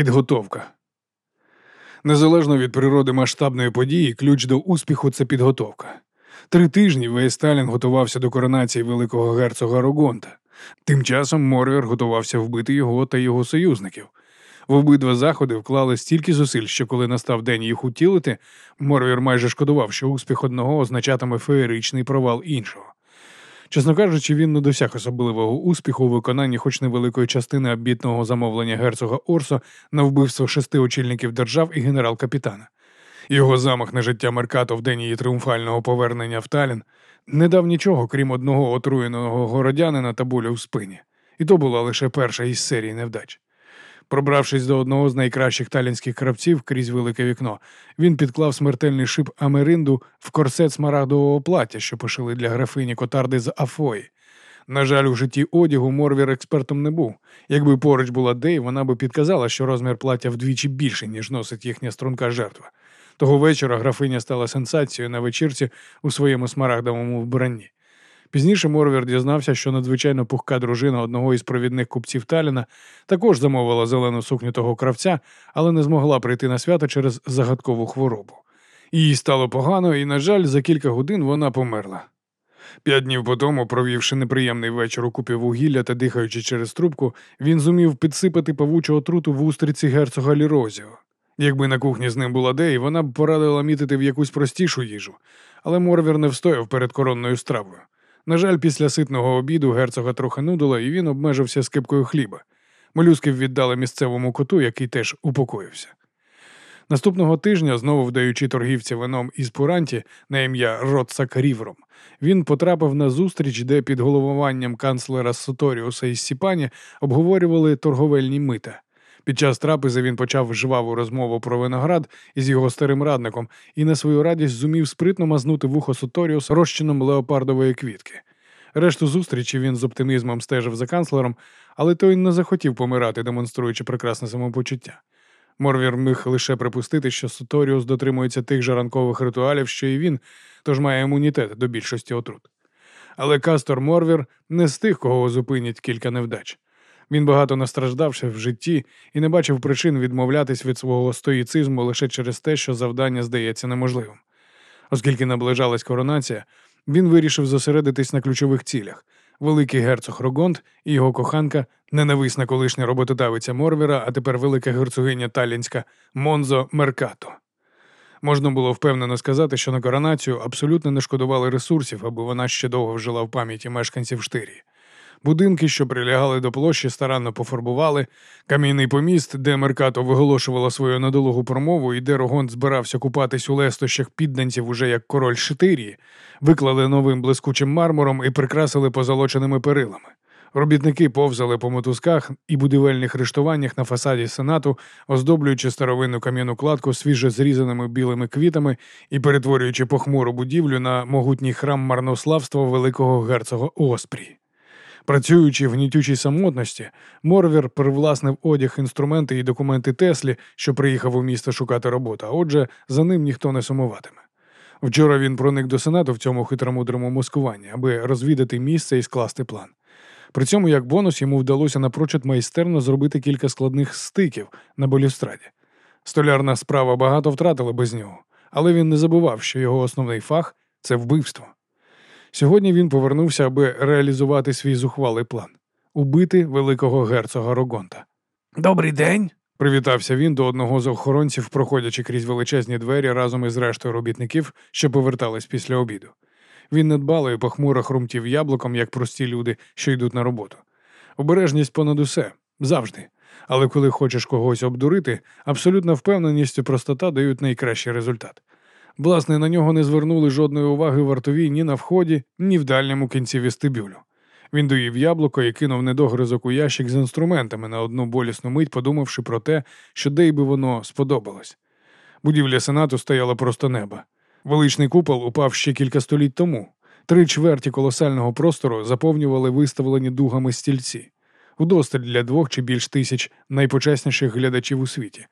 Підготовка. Незалежно від природи масштабної події, ключ до успіху це підготовка. Три тижні весь Сталін готувався до коронації великого герцога Рогонта. Тим часом Морвір готувався вбити його та його союзників. В обидва заходи вклали стільки зусиль, що коли настав день їх утілити, Морвір майже шкодував, що успіх одного означатиме феєричний провал іншого. Чесно кажучи, він не досяг особливого успіху у виконанні хоч невеликої частини обітного замовлення герцога Орсо на вбивство шести очільників держав і генерал-капітана. Його замах на життя Меркато в день її тріумфального повернення в Талін не дав нічого, крім одного отруєного городянина та болю в спині. І то була лише перша із серії невдач. Пробравшись до одного з найкращих талінських кравців крізь велике вікно, він підклав смертельний шип Америнду в корсет смарагдового плаття, що пошили для графині Котарди з Афої. На жаль, у житті одягу Морвір експертом не був. Якби поруч була Дей, вона би підказала, що розмір плаття вдвічі більший, ніж носить їхня струнка жертва. Того вечора графиня стала сенсацією на вечірці у своєму смарагдовому вбранні. Пізніше Морвір дізнався, що надзвичайно пухка дружина одного із провідних купців Таліна також замовила зелену сукню того кравця, але не змогла прийти на свято через загадкову хворобу. Їй стало погано, і, на жаль, за кілька годин вона померла. П'ять днів по тому, провівши неприємний вечір у купі вугілля та дихаючи через трубку, він зумів підсипати павучу отруту в устриці герцога Лірозіо. Якби на кухні з ним була Дей, вона б порадила мітити в якусь простішу їжу, але Морвір не встояв перед коронною стравою. На жаль, після ситного обіду герцога трохи нудило, і він обмежився скипкою хліба. Молюсків віддали місцевому коту, який теж упокоївся. Наступного тижня, знову вдаючи торгівця вином із Пуранті на ім'я Роцак Рівром, він потрапив на зустріч, де під головуванням канцлера Соторіуса із Сіпані обговорювали торговельні мита. Під час трапези він почав жваву розмову про виноград із його старим радником і на свою радість зумів спритно мазнути вухо Соторіус розчином леопардової квітки. Решту зустрічі він з оптимізмом стежив за канцлером, але той не захотів помирати, демонструючи прекрасне самопочуття. Морвір міг лише припустити, що Соторіус дотримується тих же ранкових ритуалів, що і він, тож має імунітет до більшості отрут. Але Кастор Морвір не з тих, кого зупинять кілька невдач. Він багато настраждався в житті і не бачив причин відмовлятись від свого стоїцизму лише через те, що завдання здається неможливим. Оскільки наближалась коронація, він вирішив зосередитись на ключових цілях. Великий герцог Рогонт і його коханка, ненависна колишня роботодавиця Морвіра, а тепер велика герцогиня Талінська Монзо Меркато. Можна було впевнено сказати, що на коронацію абсолютно не шкодували ресурсів, аби вона ще довго вжила в пам'яті мешканців Штирії. Будинки, що прилягали до площі, старанно пофарбували, кам'яний поміст, де Меркато виголошувала свою надолугу промову і де Рогонт збирався купатись у лестощах підданців уже як король Шитирії, виклали новим блискучим мармуром і прикрасили позолоченими перилами. Робітники повзали по мотузках і будівельних рештуваннях на фасаді сенату, оздоблюючи старовинну кам'яну кладку свіже зрізаними білими квітами і перетворюючи похмуру будівлю на могутній храм марнославства великого герцога Оспрії. Працюючи в гнітючій самотності, Морвір привласнив одяг, інструменти і документи Теслі, що приїхав у місто шукати роботу, а отже, за ним ніхто не сумуватиме. Вчора він проник до сенату в цьому хитромудрому маскуванні, аби розвідати місце і скласти план. При цьому, як бонус, йому вдалося напрочуд майстерно зробити кілька складних стиків на балюстраді. Столярна справа багато втратила без нього, але він не забував, що його основний фах це вбивство. Сьогодні він повернувся, аби реалізувати свій зухвалий план убити великого герцога Рогонта. Добрий день. Привітався він до одного з охоронців, проходячи крізь величезні двері разом із рештою робітників, що повертались після обіду. Він недбало і похмуро хрумтів яблуком, як прості люди, що йдуть на роботу. Обережність понад усе завжди. Але коли хочеш когось обдурити, абсолютна впевненість і простота дають найкращий результат. Власне, на нього не звернули жодної уваги вартові ні на вході, ні в дальньому кінці вестибюлю. Він доїв яблуко і кинув недогризок у ящик з інструментами на одну болісну мить, подумавши про те, що де й би воно сподобалось. Будівля сенату стояла просто неба. Величний купол упав ще кілька століть тому. Три чверті колосального простору заповнювали виставлені дугами стільці, удосталь для двох чи більш тисяч найпочесніших глядачів у світі.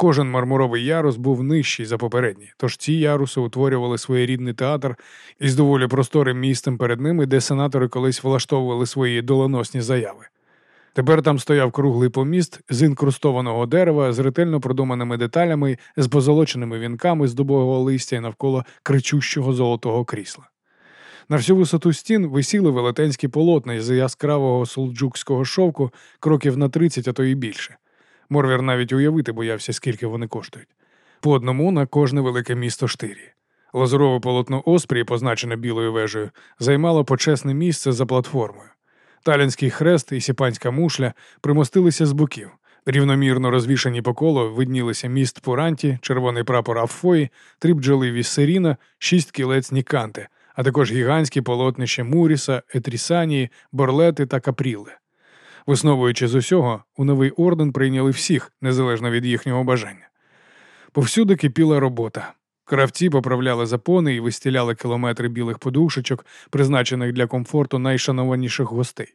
Кожен мармуровий ярус був нижчий за попередній, тож ці яруси утворювали своєрідний театр із доволі просторим місцем перед ними, де сенатори колись влаштовували свої доленосні заяви. Тепер там стояв круглий поміст з інкрустованого дерева з ретельно продуманими деталями, з позолоченими вінками з дубового листя і навколо кричущого золотого крісла. На всю висоту стін висіли велетенські полотна з яскравого сулджукського шовку кроків на 30, а то і більше. Морвір навіть уявити боявся, скільки вони коштують. По одному на кожне велике місто штирі. Лазурове полотно Оспрії, позначене білою вежею, займало почесне місце за платформою. Талінський хрест і сіпанська мушля примостилися з боків. Рівномірно розвішані по колу виднілися міст Пуранті, червоний прапор Аффої, три бджоли Віссеріна, шість кілець Ніканте, а також гігантські полотнища Муріса, Етрісанії, Борлети та Капріли. Висновуючи з усього, у новий орден прийняли всіх, незалежно від їхнього бажання. Повсюди кипіла робота. Кравці поправляли запони і вистіляли кілометри білих подушечок, призначених для комфорту найшанованіших гостей.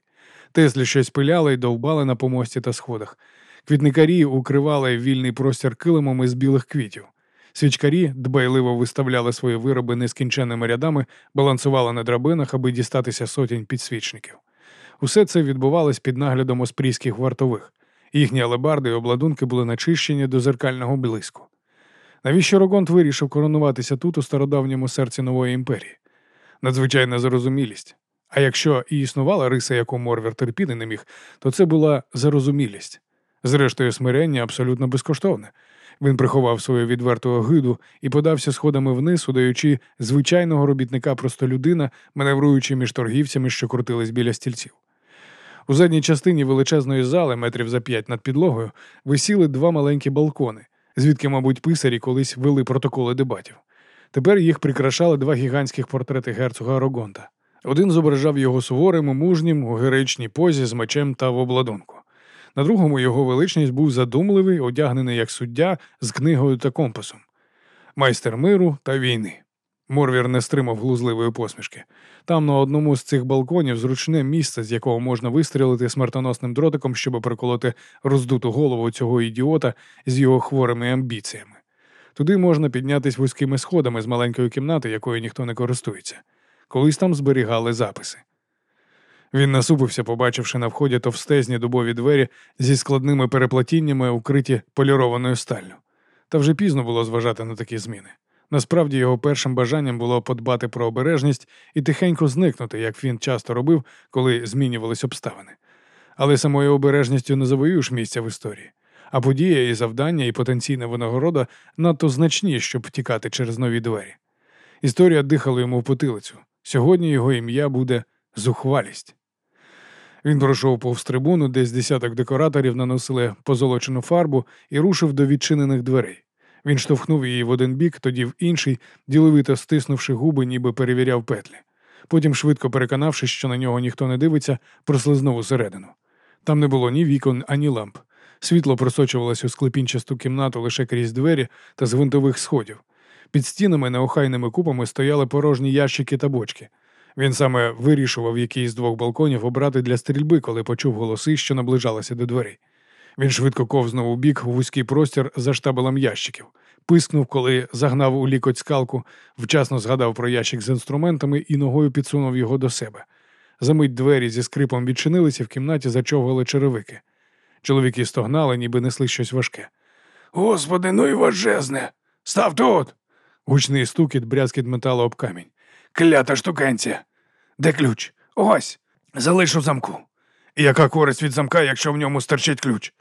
Теслі щось пиляли і довбали на помості та сходах. Квітникарі укривали вільний простір килимом із білих квітів. Свічкарі дбайливо виставляли свої вироби нескінченними рядами, балансували на драбинах, аби дістатися сотень підсвічників. Усе це відбувалось під наглядом оспрійських вартових. Їхні алебарди і обладунки були начищені до зеркального блиску. Навіщо Рогонт вирішив коронуватися тут, у стародавньому серці нової імперії? Надзвичайна зарозумілість. А якщо і існувала риса, яку Морвер терпіти не міг, то це була зарозумілість. Зрештою, смирення абсолютно безкоштовне. Він приховав свою відверту огиду і подався сходами вниз, удаючи звичайного робітника простолюдина, маневруючи між торгівцями, що крутились біля стільців. У задній частині величезної зали, метрів за п'ять над підлогою, висіли два маленькі балкони, звідки, мабуть, писарі колись вели протоколи дебатів. Тепер їх прикрашали два гігантських портрети герцога Рогонта. Один зображав його суворим мужнім у героїчній позі з мечем та в обладунку. На другому його величність був задумливий, одягнений як суддя з книгою та компасом, майстер миру та війни. Морвір не стримав глузливої посмішки. Там на одному з цих балконів зручне місце, з якого можна вистрілити смертоносним дротиком, щоб приколоти роздуту голову цього ідіота з його хворими амбіціями. Туди можна піднятися вузькими сходами з маленької кімнати, якою ніхто не користується. Колись там зберігали записи. Він насупився, побачивши на вході товстезні дубові двері зі складними переплатіннями, укриті полірованою сталлю. Та вже пізно було зважати на такі зміни. Насправді його першим бажанням було подбати про обережність і тихенько зникнути, як він часто робив, коли змінювались обставини. Але самою обережністю не завоюєш місця в історії, а подія і завдання, і потенційна винагорода надто значні, щоб втікати через нові двері. Історія дихала йому в потилицю. Сьогодні його ім'я буде зухвалість. Він пройшов повз трибуну, де з десяток декораторів наносили позолочену фарбу і рушив до відчинених дверей. Він штовхнув її в один бік, тоді в інший, діловито стиснувши губи, ніби перевіряв петлі. Потім, швидко переконавшись, що на нього ніхто не дивиться, прослизнув усередину. Там не було ні вікон, ані ламп. Світло просочувалось у склепінчасту кімнату лише крізь двері та з гвинтових сходів. Під стінами неохайними купами стояли порожні ящики та бочки. Він саме вирішував який з двох балконів обрати для стрільби, коли почув голоси, що наближалися до дверей. Він швидко ковзнув у бік вузький простір за штабелем ящиків, пискнув, коли загнав у лікоть скалку, вчасно згадав про ящик з інструментами і ногою підсунув його до себе. Замить двері зі скрипом відчинилися, в кімнаті зачовгали черевики. Чоловіки стогнали, ніби несли щось важке. Господи, ну і важезне! Став тут! Гучний стукіт, брязкіт металу об камінь. Клята штукенція! Де ключ? Ось! Залишу замку. Яка користь від замка, якщо в ньому стерчить ключ?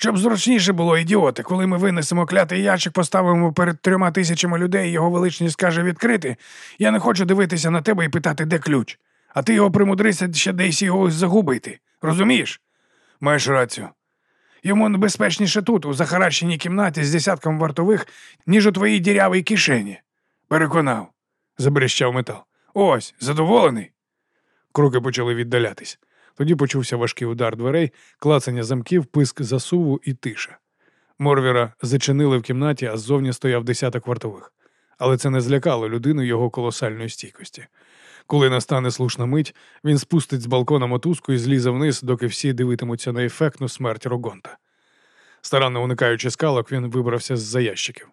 Щоб зручніше було, ідіоти, коли ми винесемо клятий ящик, поставимо перед трьома тисячами людей, його величність скаже відкрити. Я не хочу дивитися на тебе і питати, де ключ. А ти його примудрися ще десь його загубити. Розумієш? Маєш рацію. Йому небезпечніше тут, у захаращеній кімнаті з десятком вартових, ніж у твоїй дірявій кишені. Переконав, забрещав метал. Ось, задоволений. Кроки почали віддалятись. Тоді почувся важкий удар дверей, клацання замків, писк засуву і тиша. Морвіра зачинили в кімнаті, а ззовні стояв десяток вартових. Але це не злякало людину його колосальної стійкості. Коли настане слушна мить, він спустить з балкона мотузку і злізе вниз, доки всі дивитимуться на ефектну смерть Рогонта. Старанно уникаючи скалок, він вибрався з за ящиків.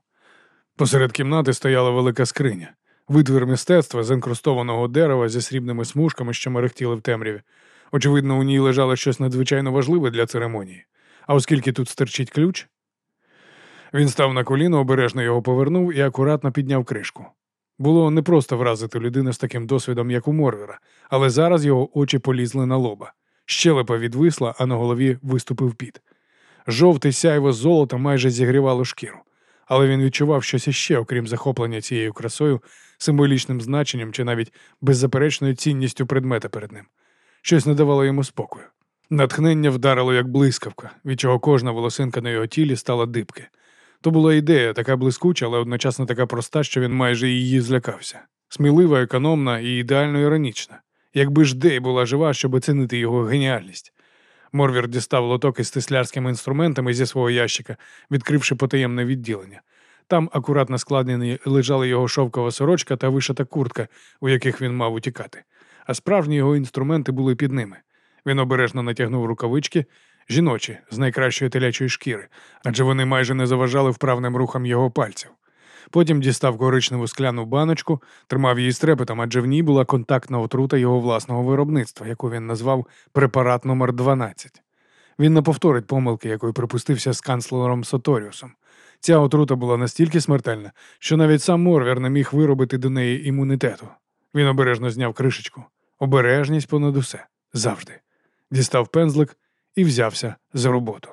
Посеред кімнати стояла велика скриня, витвір мистецтва з інкрустованого дерева зі срібними смужками, що мерехтіли в темряві. Очевидно, у ній лежало щось надзвичайно важливе для церемонії. А оскільки тут стерчить ключ, він став на коліно, обережно його повернув і акуратно підняв кришку. Було непросто вразити людину з таким досвідом, як у Морвера, але зараз його очі полізли на лоба. Щелепа відвисла, а на голові виступив піт. Жовтий сяйво золота майже зігрівало шкіру, але він відчував щось іще, окрім захоплення цією красою, символічним значенням чи навіть беззаперечною цінністю предмета перед ним. Щось не давало йому спокою. Натхнення вдарило як блискавка, від чого кожна волосинка на його тілі стала дибки. То була ідея, така блискуча, але одночасно така проста, що він майже її злякався. Смілива, економна і ідеально іронічна. Якби ж Дей була жива, щоб оцінити його геніальність. Морвір дістав лоток із тислярськими інструментами зі свого ящика, відкривши потаємне відділення. Там акуратно складені лежали його шовкова сорочка та вишита куртка, у яких він мав утікати, а справжні його інструменти були під ними. Він обережно натягнув рукавички, жіночі з найкращої телячої шкіри, адже вони майже не заважали вправним рухам його пальців. Потім дістав коричневу скляну баночку, тримав її стрепетом, адже в ній була контактна отрута його власного виробництва, яку він назвав препарат номер 12 Він не повторить помилки, якої припустився з канцлером Соторіусом. Ця отрута була настільки смертельна, що навіть сам Морвер не міг виробити до неї імунітету. Він обережно зняв кришечку. Обережність понад усе завжди. Дістав пензлик і взявся за роботу.